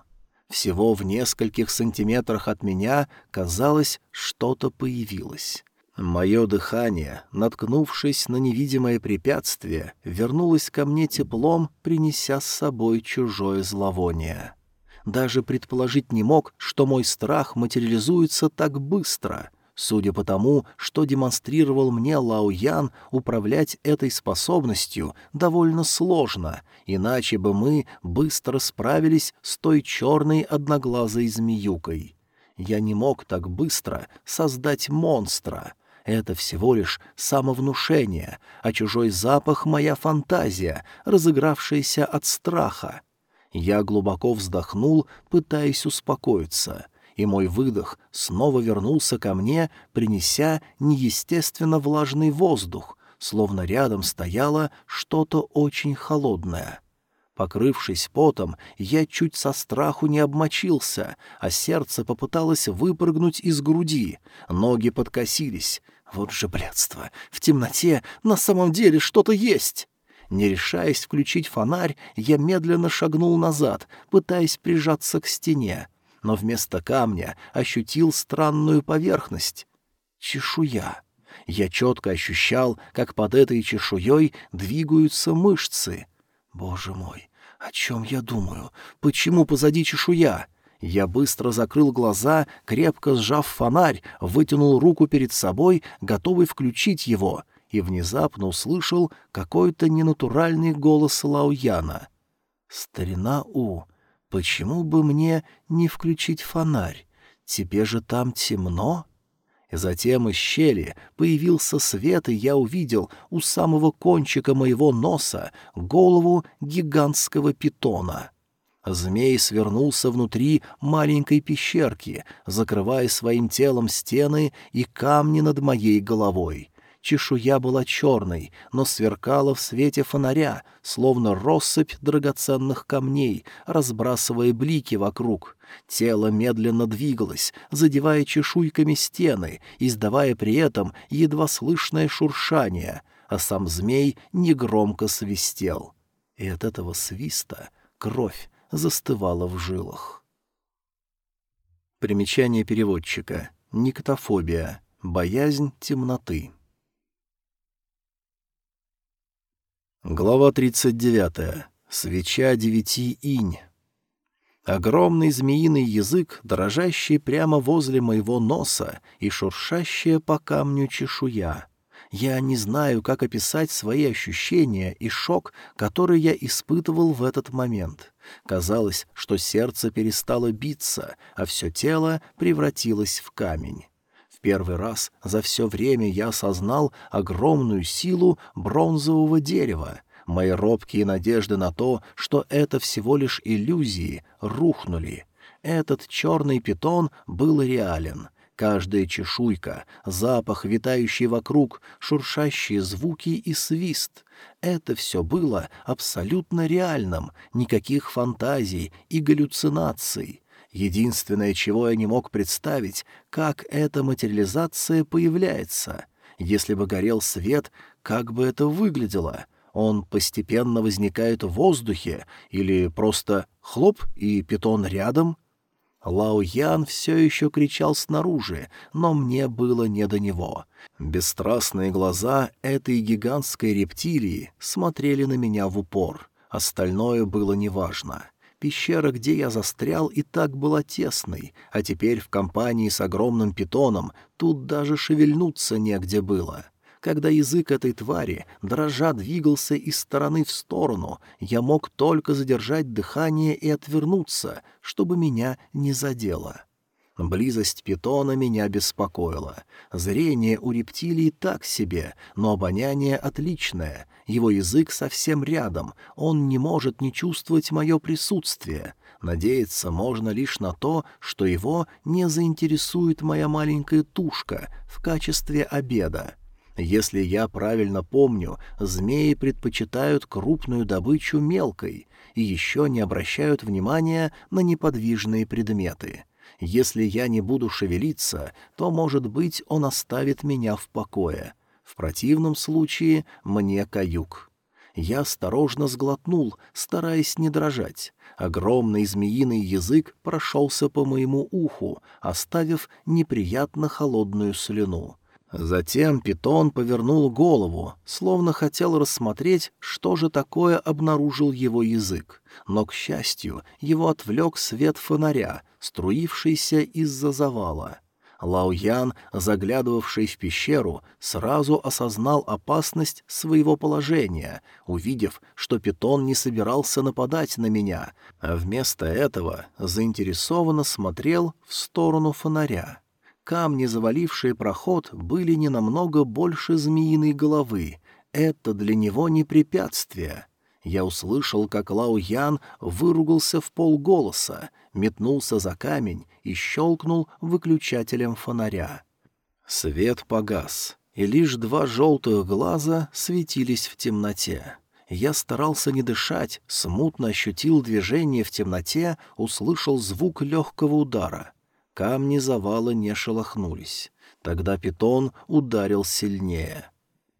Всего в нескольких сантиметрах от меня, казалось, что-то появилось. Мое дыхание, наткнувшись на невидимое препятствие, вернулось ко мне теплом, принеся с собой чужое зловоние. Даже предположить не мог, что мой страх материализуется так быстро. Судя по тому, что демонстрировал мне Лао Ян, управлять этой способностью довольно сложно, иначе бы мы быстро справились с той черной одноглазой змеюкой. Я не мог так быстро создать монстра — это всего лишь самовнушение, а чужой запах — моя фантазия, разыгравшаяся от страха. Я глубоко вздохнул, пытаясь успокоиться, и мой выдох снова вернулся ко мне, принеся неестественно влажный воздух, словно рядом стояло что-то очень холодное. Покрывшись потом, я чуть со страху не обмочился, а сердце попыталось выпрыгнуть из груди, ноги подкосились, вот же блядство! В темноте на самом деле что-то есть! Не решаясь включить фонарь, я медленно шагнул назад, пытаясь прижаться к стене, но вместо камня ощутил странную поверхность. Чешуя. Я четко ощущал, как под этой чешуей двигаются мышцы. Боже мой, о чем я думаю? Почему позади чешуя? Я быстро закрыл глаза, крепко сжав фонарь, вытянул руку перед собой, готовый включить его, и внезапно услышал какой-то ненатуральный голос Лауяна. «Старина У, почему бы мне не включить фонарь? Тебе же там темно?» Затем из щели появился свет, и я увидел у самого кончика моего носа голову гигантского питона — Змей свернулся внутри маленькой пещерки, закрывая своим телом стены и камни над моей головой. Чешуя была черной, но сверкала в свете фонаря, словно россыпь драгоценных камней, разбрасывая блики вокруг. Тело медленно двигалось, задевая чешуйками стены, издавая при этом едва слышное шуршание, а сам змей негромко свистел. И от этого свиста кровь застывала в жилах. Примечание переводчика. Никтофобия. Боязнь темноты. Глава 39. Свеча девяти инь. Огромный змеиный язык, дрожащий прямо возле моего носа и шуршащая по камню чешуя — я не знаю, как описать свои ощущения и шок, который я испытывал в этот момент. Казалось, что сердце перестало биться, а все тело превратилось в камень. В первый раз за все время я осознал огромную силу бронзового дерева. Мои робкие надежды на то, что это всего лишь иллюзии, рухнули. Этот черный питон был реален — Каждая чешуйка, запах, витающий вокруг, шуршащие звуки и свист — это все было абсолютно реальным, никаких фантазий и галлюцинаций. Единственное, чего я не мог представить, как эта материализация появляется. Если бы горел свет, как бы это выглядело? Он постепенно возникает в воздухе или просто хлоп и питон рядом — Лао Ян все еще кричал снаружи, но мне было не до него. Бесстрастные глаза этой гигантской рептилии смотрели на меня в упор. Остальное было неважно. Пещера, где я застрял, и так была тесной, а теперь в компании с огромным питоном тут даже шевельнуться негде было. — когда язык этой твари, дрожа, двигался из стороны в сторону, я мог только задержать дыхание и отвернуться, чтобы меня не задело. Близость питона меня беспокоила. Зрение у рептилий так себе, но обоняние отличное. Его язык совсем рядом, он не может не чувствовать мое присутствие. Надеяться можно лишь на то, что его не заинтересует моя маленькая тушка в качестве обеда. Если я правильно помню, змеи предпочитают крупную добычу мелкой и еще не обращают внимания на неподвижные предметы. Если я не буду шевелиться, то, может быть, он оставит меня в покое. В противном случае мне каюк. Я осторожно сглотнул, стараясь не дрожать. Огромный змеиный язык прошелся по моему уху, оставив неприятно холодную слюну. Затем питон повернул голову, словно хотел рассмотреть, что же такое обнаружил его язык. Но, к счастью, его отвлек свет фонаря, струившийся из-за завала. Лаоян, заглядывавший в пещеру, сразу осознал опасность своего положения, увидев, что питон не собирался нападать на меня, а вместо этого заинтересованно смотрел в сторону фонаря. Камни, завалившие проход, были не намного больше змеиной головы. Это для него не препятствие. Я услышал, как Лао Ян выругался в полголоса, метнулся за камень и щелкнул выключателем фонаря. Свет погас, и лишь два желтых глаза светились в темноте. Я старался не дышать, смутно ощутил движение в темноте, услышал звук легкого удара. Камни завала не шелохнулись. Тогда питон ударил сильнее —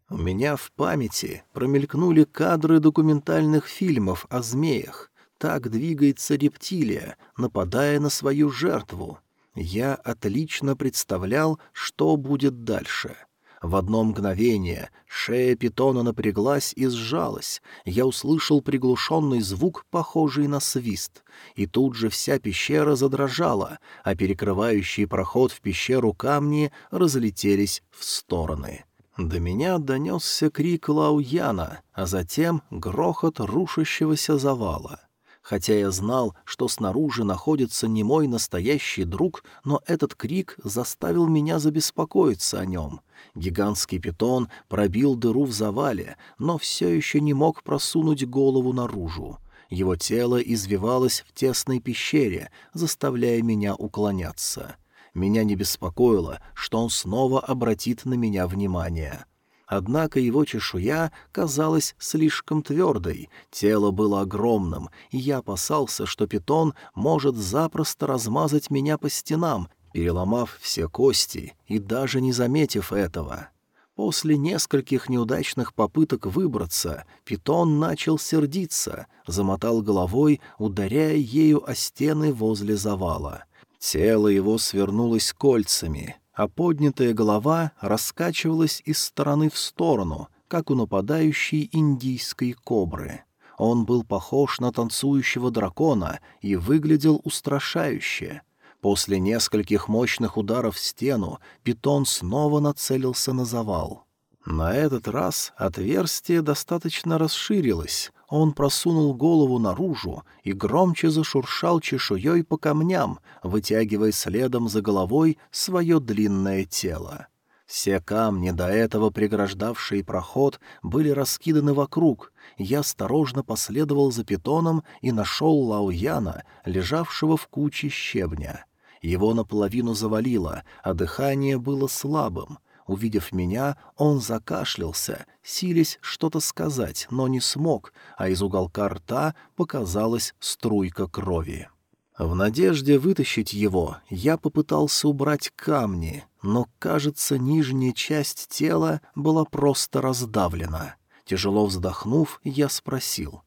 у меня в памяти промелькнули кадры документальных фильмов о змеях. Так двигается рептилия, нападая на свою жертву. Я отлично представлял, что будет дальше. В одно мгновение шея питона напряглась и сжалась. Я услышал приглушенный звук, похожий на свист. И тут же вся пещера задрожала, а перекрывающие проход в пещеру камни разлетелись в стороны. До меня донесся крик Лауяна, а затем грохот рушащегося завала. Хотя я знал, что снаружи находится не мой настоящий друг, но этот крик заставил меня забеспокоиться о нем. Гигантский питон пробил дыру в завале, но все еще не мог просунуть голову наружу. Его тело извивалось в тесной пещере, заставляя меня уклоняться. — меня не беспокоило, что он снова обратит на меня внимание. Однако его чешуя казалась слишком твердой, тело было огромным, и я опасался, что питон может запросто размазать меня по стенам, переломав все кости и даже не заметив этого. После нескольких неудачных попыток выбраться, питон начал сердиться, замотал головой, ударяя ею о стены возле завала. Тело его свернулось кольцами, а поднятая голова раскачивалась из стороны в сторону, как у нападающей индийской кобры. Он был похож на танцующего дракона и выглядел устрашающе. После нескольких мощных ударов в стену питон снова нацелился на завал. На этот раз отверстие достаточно расширилось, он просунул голову наружу и громче зашуршал чешуей по камням, вытягивая следом за головой свое длинное тело. Все камни, до этого преграждавшие проход, были раскиданы вокруг. Я осторожно последовал за питоном и нашел Лауяна, лежавшего в куче щебня. Его наполовину завалило, а дыхание было слабым. Увидев меня, он закашлялся, силясь что-то сказать, но не смог, а из уголка рта показалась струйка крови. В надежде вытащить его я попытался убрать камни, но, кажется, нижняя часть тела была просто раздавлена. Тяжело вздохнув, я спросил.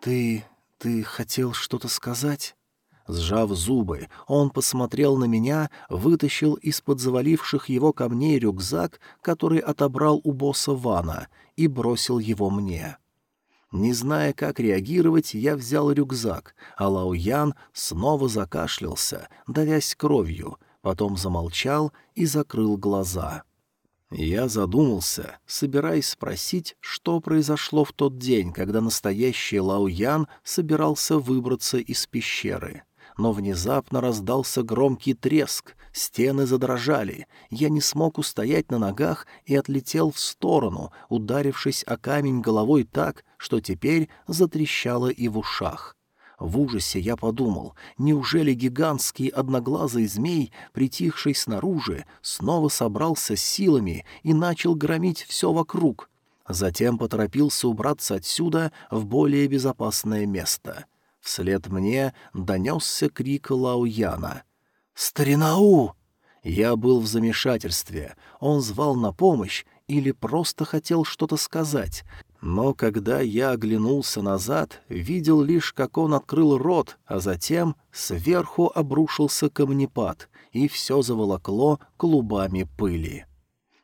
«Ты... ты хотел что-то сказать?» Сжав зубы, он посмотрел на меня, вытащил из-под заваливших его камней рюкзак, который отобрал у босса Вана, и бросил его мне. Не зная, как реагировать, я взял рюкзак, а Лао Ян снова закашлялся, давясь кровью, потом замолчал и закрыл глаза. Я задумался, собираясь спросить, что произошло в тот день, когда настоящий Лао Ян собирался выбраться из пещеры но внезапно раздался громкий треск, стены задрожали, я не смог устоять на ногах и отлетел в сторону, ударившись о камень головой так, что теперь затрещало и в ушах. В ужасе я подумал, неужели гигантский одноглазый змей, притихший снаружи, снова собрался с силами и начал громить все вокруг? Затем поторопился убраться отсюда в более безопасное место. Вслед мне донесся крик Лауяна. «Старинау!» Я был в замешательстве. Он звал на помощь или просто хотел что-то сказать, но когда я оглянулся назад, видел лишь, как он открыл рот, а затем сверху обрушился камнепад, и все заволокло клубами пыли.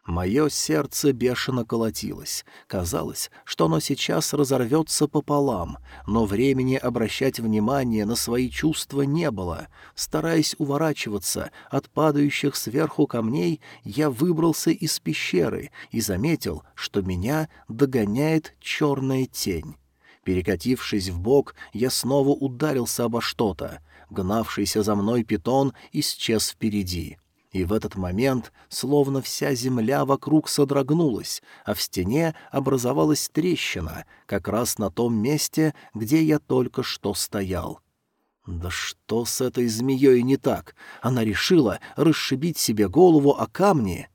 Мое сердце бешено колотилось. Казалось, что оно сейчас разорвется пополам, но времени обращать внимание на свои чувства не было. Стараясь уворачиваться от падающих сверху камней, я выбрался из пещеры и заметил, что меня догоняет черная тень. Перекатившись в бок, я снова ударился обо что-то. Гнавшийся за мной питон исчез впереди и в этот момент словно вся земля вокруг содрогнулась, а в стене образовалась трещина, как раз на том месте, где я только что стоял. Да что с этой змеей не так? Она решила расшибить себе голову о камни.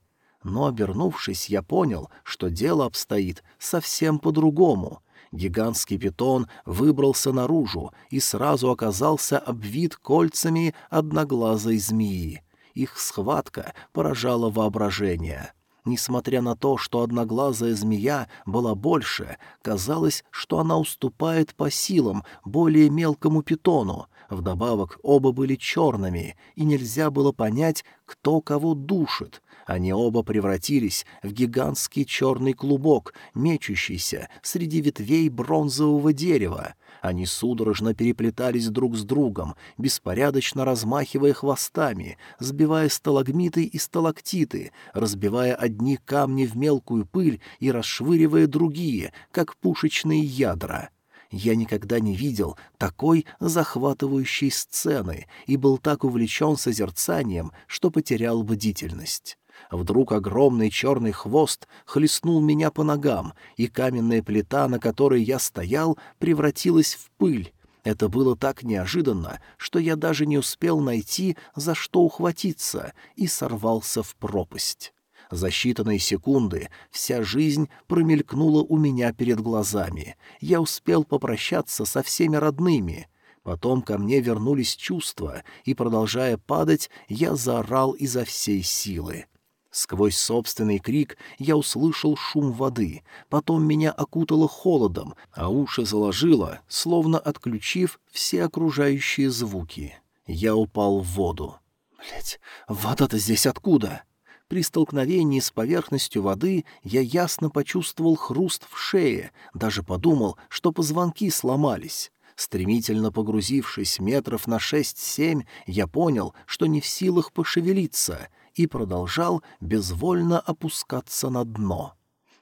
Но, обернувшись, я понял, что дело обстоит совсем по-другому. Гигантский питон выбрался наружу и сразу оказался обвит кольцами одноглазой змеи. Их схватка поражала воображение. Несмотря на то, что одноглазая змея была больше, казалось, что она уступает по силам более мелкому питону. Вдобавок оба были черными, и нельзя было понять, кто кого душит. Они оба превратились в гигантский черный клубок, мечущийся среди ветвей бронзового дерева. Они судорожно переплетались друг с другом, беспорядочно размахивая хвостами, сбивая сталагмиты и сталактиты, разбивая одни камни в мелкую пыль и расшвыривая другие, как пушечные ядра. Я никогда не видел такой захватывающей сцены и был так увлечен созерцанием, что потерял бдительность. Вдруг огромный черный хвост хлестнул меня по ногам, и каменная плита, на которой я стоял, превратилась в пыль. Это было так неожиданно, что я даже не успел найти, за что ухватиться, и сорвался в пропасть. За считанные секунды вся жизнь промелькнула у меня перед глазами. Я успел попрощаться со всеми родными. Потом ко мне вернулись чувства, и, продолжая падать, я заорал изо всей силы. Сквозь собственный крик я услышал шум воды, потом меня окутало холодом, а уши заложило, словно отключив все окружающие звуки. Я упал в воду. Блять, вода-то здесь откуда? При столкновении с поверхностью воды я ясно почувствовал хруст в шее, даже подумал, что позвонки сломались. Стремительно погрузившись метров на шесть-семь, я понял, что не в силах пошевелиться — и продолжал безвольно опускаться на дно.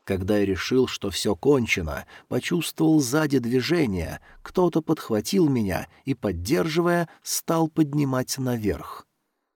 Когда я решил, что все кончено, почувствовал сзади движение, кто-то подхватил меня и, поддерживая, стал поднимать наверх.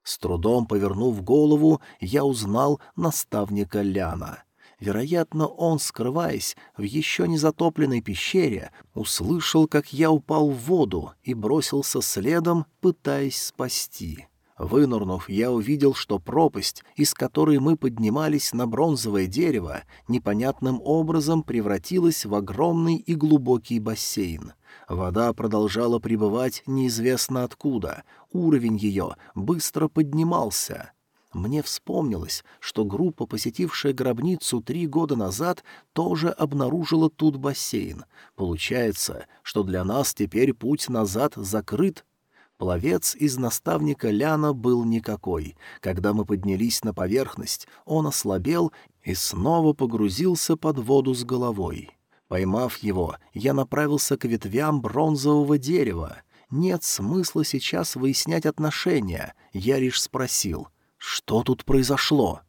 С трудом повернув голову, я узнал наставника Ляна. Вероятно, он, скрываясь в еще не затопленной пещере, услышал, как я упал в воду и бросился следом, пытаясь спасти. Вынурнув, я увидел, что пропасть, из которой мы поднимались на бронзовое дерево, непонятным образом превратилась в огромный и глубокий бассейн. Вода продолжала пребывать неизвестно откуда, уровень ее быстро поднимался. Мне вспомнилось, что группа, посетившая гробницу три года назад, тоже обнаружила тут бассейн. Получается, что для нас теперь путь назад закрыт Пловец из наставника Ляна был никакой. Когда мы поднялись на поверхность, он ослабел и снова погрузился под воду с головой. Поймав его, я направился к ветвям бронзового дерева. Нет смысла сейчас выяснять отношения. Я лишь спросил, что тут произошло?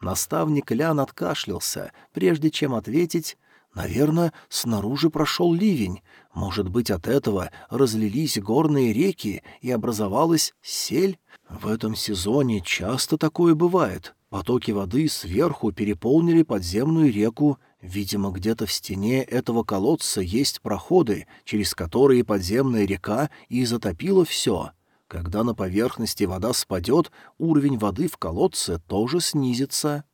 Наставник Лян откашлялся, прежде чем ответить, Наверное, снаружи прошел ливень. Может быть, от этого разлились горные реки и образовалась сель? В этом сезоне часто такое бывает. Потоки воды сверху переполнили подземную реку. Видимо, где-то в стене этого колодца есть проходы, через которые подземная река и затопила все. Когда на поверхности вода спадет, уровень воды в колодце тоже снизится.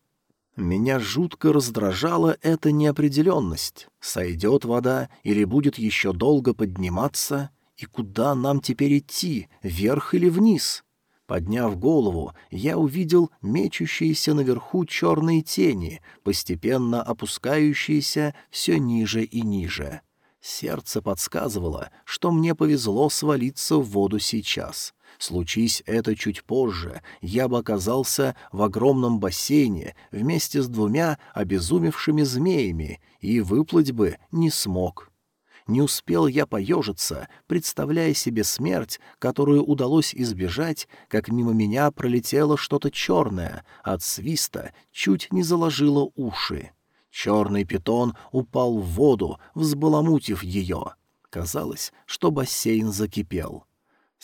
Меня жутко раздражала эта неопределенность. Сойдет вода или будет еще долго подниматься? И куда нам теперь идти, вверх или вниз? Подняв голову, я увидел мечущиеся наверху черные тени, постепенно опускающиеся все ниже и ниже. Сердце подсказывало, что мне повезло свалиться в воду сейчас. Случись это чуть позже, я бы оказался в огромном бассейне вместе с двумя обезумевшими змеями и выплыть бы не смог. Не успел я поежиться, представляя себе смерть, которую удалось избежать, как мимо меня пролетело что-то черное, от свиста чуть не заложило уши. Черный питон упал в воду, взбаламутив ее. Казалось, что бассейн закипел.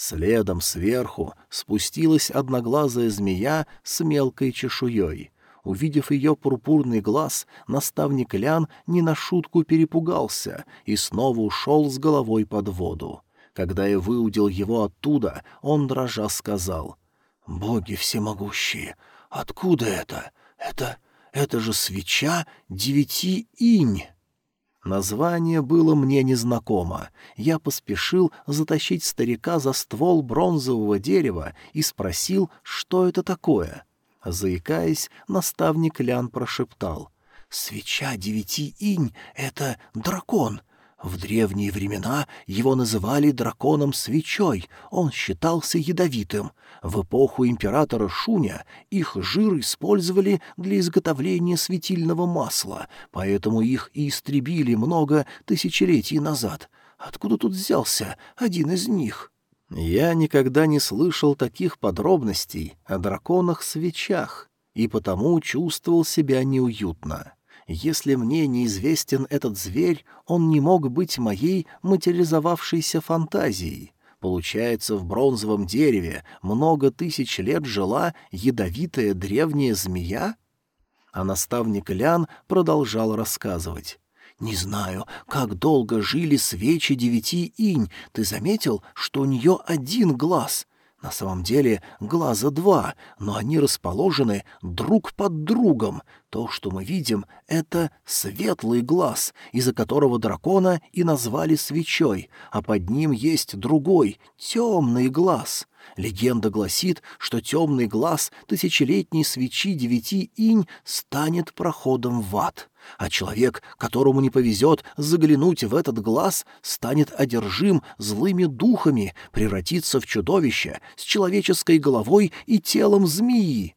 Следом сверху спустилась одноглазая змея с мелкой чешуей. Увидев ее пурпурный глаз, наставник Лян не на шутку перепугался и снова ушел с головой под воду. Когда я выудил его оттуда, он дрожа сказал, «Боги всемогущие, откуда это? Это это же свеча девяти инь!» Название было мне незнакомо. Я поспешил затащить старика за ствол бронзового дерева и спросил, что это такое. Заикаясь, наставник Лян прошептал. «Свеча девяти инь — это дракон. В древние времена его называли драконом-свечой, он считался ядовитым. В эпоху императора Шуня их жир использовали для изготовления светильного масла, поэтому их и истребили много тысячелетий назад. Откуда тут взялся один из них? Я никогда не слышал таких подробностей о драконах-свечах и потому чувствовал себя неуютно. Если мне неизвестен этот зверь, он не мог быть моей материализовавшейся фантазией. Получается, в бронзовом дереве много тысяч лет жила ядовитая древняя змея? А наставник Лян продолжал рассказывать. «Не знаю, как долго жили свечи девяти инь. Ты заметил, что у нее один глаз? На самом деле глаза два, но они расположены друг под другом. То, что мы видим, — это светлый глаз, из-за которого дракона и назвали свечой, а под ним есть другой, темный глаз. Легенда гласит, что темный глаз тысячелетней свечи девяти инь станет проходом в ад а человек, которому не повезет заглянуть в этот глаз, станет одержим злыми духами, превратится в чудовище с человеческой головой и телом змеи.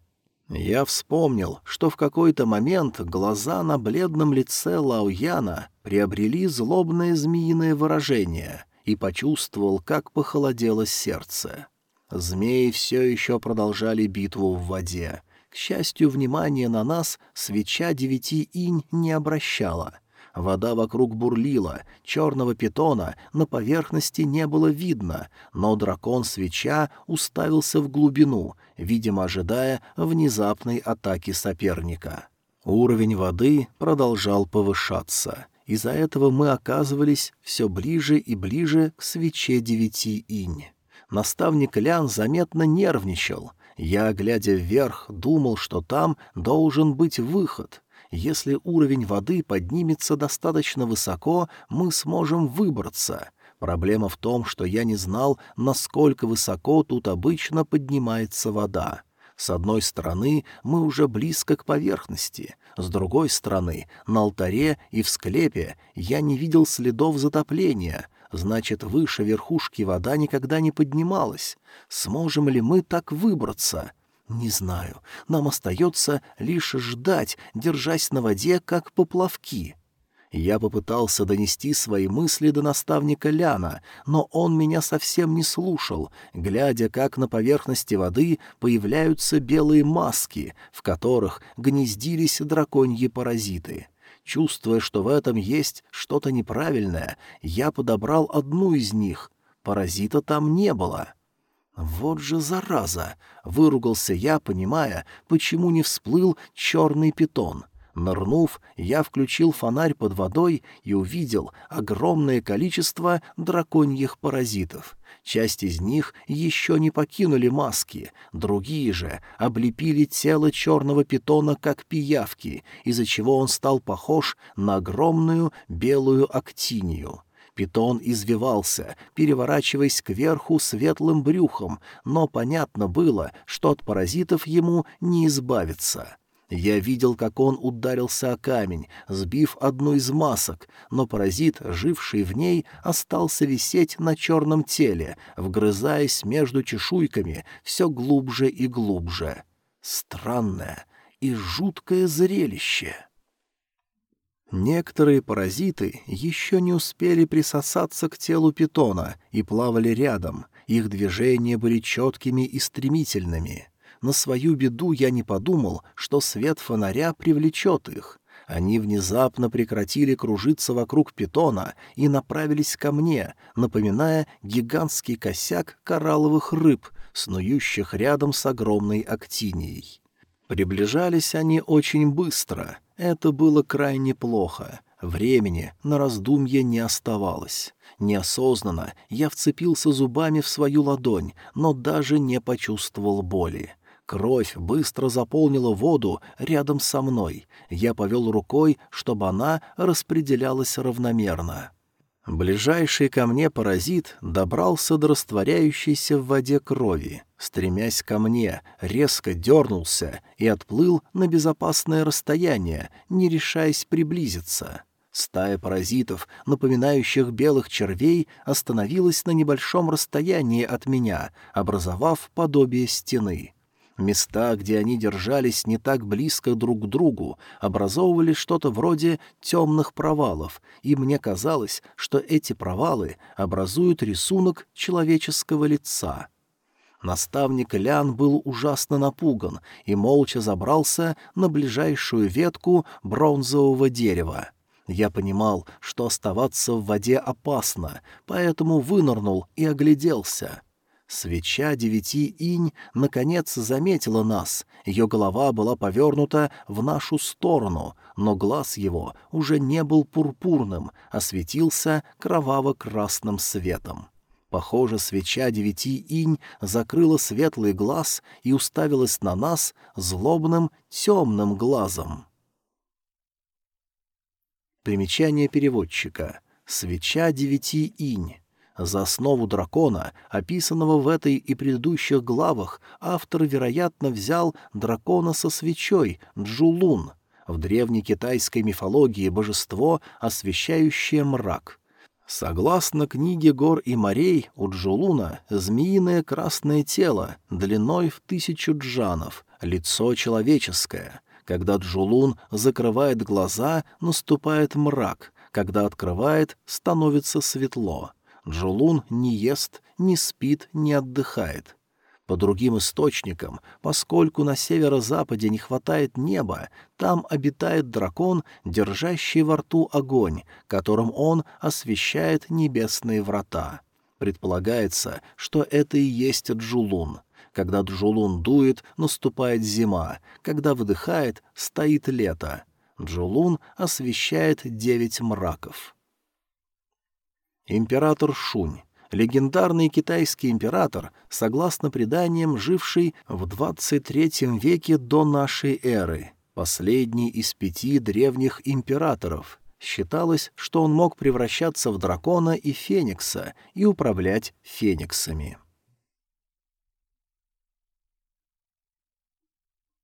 Я вспомнил, что в какой-то момент глаза на бледном лице Лауяна приобрели злобное змеиное выражение и почувствовал, как похолодело сердце. Змеи все еще продолжали битву в воде, к счастью, внимания на нас свеча девяти инь не обращала. Вода вокруг бурлила, черного питона на поверхности не было видно, но дракон-свеча уставился в глубину, видимо, ожидая внезапной атаки соперника. Уровень воды продолжал повышаться. Из-за этого мы оказывались все ближе и ближе к свече девяти инь. Наставник Лян заметно нервничал — я, глядя вверх, думал, что там должен быть выход. Если уровень воды поднимется достаточно высоко, мы сможем выбраться. Проблема в том, что я не знал, насколько высоко тут обычно поднимается вода. С одной стороны, мы уже близко к поверхности, с другой стороны, на алтаре и в склепе я не видел следов затопления, Значит, выше верхушки вода никогда не поднималась. Сможем ли мы так выбраться? Не знаю. Нам остается лишь ждать, держась на воде, как поплавки. Я попытался донести свои мысли до наставника Ляна, но он меня совсем не слушал, глядя, как на поверхности воды появляются белые маски, в которых гнездились драконьи паразиты. Чувствуя, что в этом есть что-то неправильное, я подобрал одну из них. Паразита там не было. «Вот же зараза!» — выругался я, понимая, почему не всплыл черный питон. Нырнув, я включил фонарь под водой и увидел огромное количество драконьих паразитов. Часть из них еще не покинули маски, другие же облепили тело черного питона как пиявки, из-за чего он стал похож на огромную белую актинию. Питон извивался, переворачиваясь кверху светлым брюхом, но понятно было, что от паразитов ему не избавиться. Я видел, как он ударился о камень, сбив одну из масок, но паразит, живший в ней, остался висеть на черном теле, вгрызаясь между чешуйками все глубже и глубже. Странное и жуткое зрелище. Некоторые паразиты еще не успели присосаться к телу питона и плавали рядом, их движения были четкими и стремительными. На свою беду я не подумал, что свет фонаря привлечет их. Они внезапно прекратили кружиться вокруг питона и направились ко мне, напоминая гигантский косяк коралловых рыб, снующих рядом с огромной актинией. Приближались они очень быстро. Это было крайне плохо. Времени на раздумье не оставалось. Неосознанно я вцепился зубами в свою ладонь, но даже не почувствовал боли. Кровь быстро заполнила воду рядом со мной. Я повел рукой, чтобы она распределялась равномерно. Ближайший ко мне паразит добрался до растворяющейся в воде крови. Стремясь ко мне, резко дернулся и отплыл на безопасное расстояние, не решаясь приблизиться. Стая паразитов, напоминающих белых червей, остановилась на небольшом расстоянии от меня, образовав подобие стены. Места, где они держались не так близко друг к другу, образовывали что-то вроде темных провалов, и мне казалось, что эти провалы образуют рисунок человеческого лица. Наставник Лян был ужасно напуган и молча забрался на ближайшую ветку бронзового дерева. Я понимал, что оставаться в воде опасно, поэтому вынырнул и огляделся — Свеча девяти инь наконец заметила нас. Ее голова была повернута в нашу сторону, но глаз его уже не был пурпурным, а светился кроваво-красным светом. Похоже, свеча девяти инь закрыла светлый глаз и уставилась на нас злобным темным глазом. Примечание переводчика. Свеча девяти инь. За основу дракона, описанного в этой и предыдущих главах, автор, вероятно, взял дракона со свечой, Джулун, в древней китайской мифологии божество, освещающее мрак. Согласно книге «Гор и морей», у Джулуна змеиное красное тело, длиной в тысячу джанов, лицо человеческое. Когда Джулун закрывает глаза, наступает мрак, когда открывает, становится светло. Джулун не ест, не спит, не отдыхает. По другим источникам, поскольку на северо-западе не хватает неба, там обитает дракон, держащий во рту огонь, которым он освещает небесные врата. Предполагается, что это и есть Джулун. Когда Джулун дует, наступает зима, когда выдыхает, стоит лето. Джулун освещает девять мраков. Император Шунь. Легендарный китайский император, согласно преданиям, живший в 23 веке до нашей эры. Последний из пяти древних императоров. Считалось, что он мог превращаться в дракона и феникса и управлять фениксами.